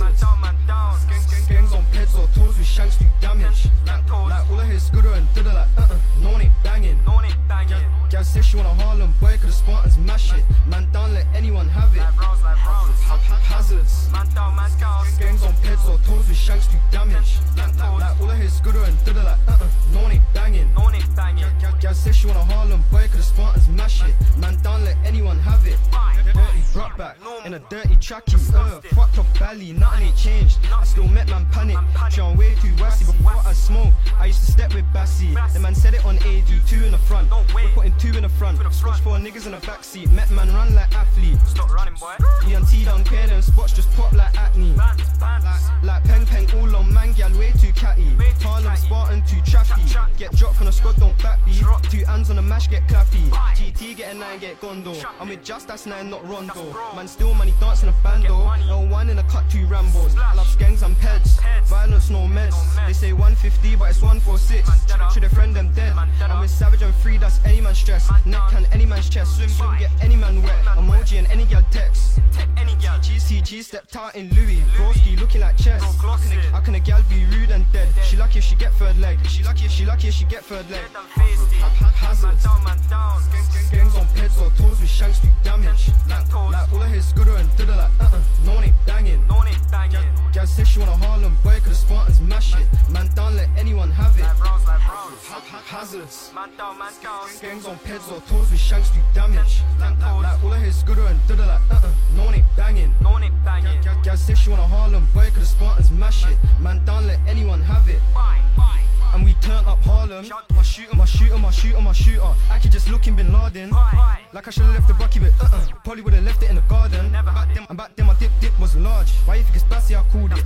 damage. Gangs on peds or toes, with shanks do damage. Like all of his is gooder and didder, like uh uh, no one ain't banging. No one ain't banging. Gal says she wanna Harlem boy, cause the Spartans mash it. Man down, let anyone have it. Hazards. Man down, man down. Gangs on peds or toes, with shanks do damage. Like all of his is gooder and didder, like uh uh, no one ain't banging. No one ain't banging. Gal says she wanna Harlem boy, cause the Spartans mash it. Man down, let anyone have it. Dirty brought back in a dirty trackie. Uh, fucked up belly, nothing ain't changed. I still met man panic. John way too wassy before I smoke. I used to step with Bassy. The man said it on AD, two in the front. We're putting two in the front. Scotch four niggas in the backseat. Met man run like athlete. Stop running, boy. ENT down here, them spots just pop like acne. Bands. Like peng peng all on man, gal way too catty. Harlem Get dropped from the squad, don't backbeat. Drop. Two hands on the mash, get clappy. Bye. GT get a nine, get gondo. Trap I'm with just that's nine, not Rondo. Man, still money dancing a bando. money. L1 in a cut, two Rambos. Splash. Love gangs and pets. Peds. Violence, no meds. No meds. They say 150, but it's 146. Man dead Should a friend them dead. Man dead I'm with Savage and Free, that's any man's stress. Man Neck can any man's chest. Swim, swim, get any man wet. Emoji and any gal text. Girl. Stepped out in Louis. Broski looking like chess. How can a gal be rude and dead? She lucky if she get third leg. She lucky if she lucky if she get third leg. Dead and. Man Hazards. down, man down. Gangs on peds or toes with shanks do damage. Like, like all I hear is scooter and diddle like uh uh, no one ain't banging. No one ain't banging. Gal says she want a Harlem boy, cause the Spartans mash it. Man, don't let anyone have it. Like bros, like bros. Ha- ha- Hazards. Man down, man down. Gangs on peds or toes with shanks do damage. Like, like, all I hear is scooter and diddle like uh uh, no one ain't banging. Gal, says she want a Harlem boy, cause the Spartans mash it. Man, don't let anyone have it. And we turn up Harlem. My shooter, my shooter, my shooter, my shooter. I could just look in Bin Laden. Like I should've left the bucky, but uh uh. Probably would've left it in the garden. Never back then, and back then my dip dip was large. Why you think it's bassy? I called it.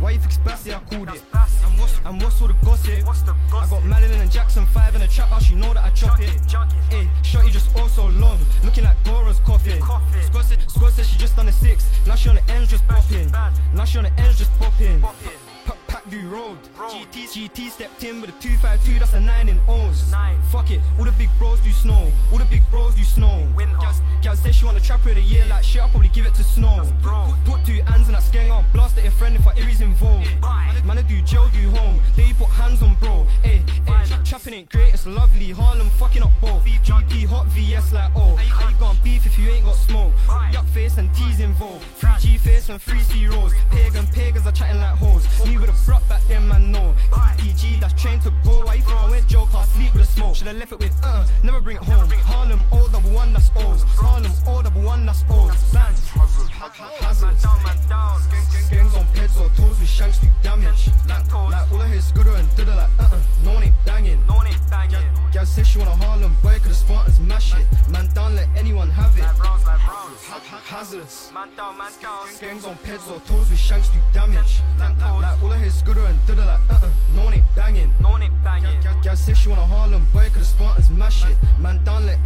Why you think it's bassy? I called it. And what's and what's all the gossip? What's the I got Madeline and Jackson five in the trap house. You know that I chop it. it, chuck it. Hey, shorty just all so long, looking like Gora's coffin. Scott said, she just done a six. Now she on the ends just popping. Now she on the ends just popping. Popping. Pack, pack do road. Road. GT, GT stepped in with a 252, that's a 9 in O's. Nine. Fuck it, all the big bros do snow. All the big bros do snow. Gal, said she want a trapper of the year, like shit, I'll probably give it to snow. bro. Put, put two hands on that skeng, I'll blast at your friend if I Iris involved. Bye. Man, I do jail, do home. They put hands on bro. Eh, eh, hey, hey, tra- trapping ain't great, it's lovely. Harlem fucking up both. GP hot VS like oh. How you gon' beef if you ain't got smoke? Yuck face and T's involved. Free G face and free C rolls. Bring it home. Harlem, all double one, that's O's. Harlem, all double one, that's. Bands. Man Hazards. down. Gangs on peds or toes with shanks do damage. Like, like all I hear is scooter and diddle like uh uh, no one ain't banging. No one ain't banging. Gal says she want a Harlem boy, cause the Spartans mash it. Man, don't let anyone have it. Like bros, like bros. Ha- ha- Hazards. Man down, man down. Gangs on peds or toes with shanks do damage. Like, like, all I hear is scooter and diddle like uh 96, you want a Harlem boy, could've sponsors my shit. Man, don't let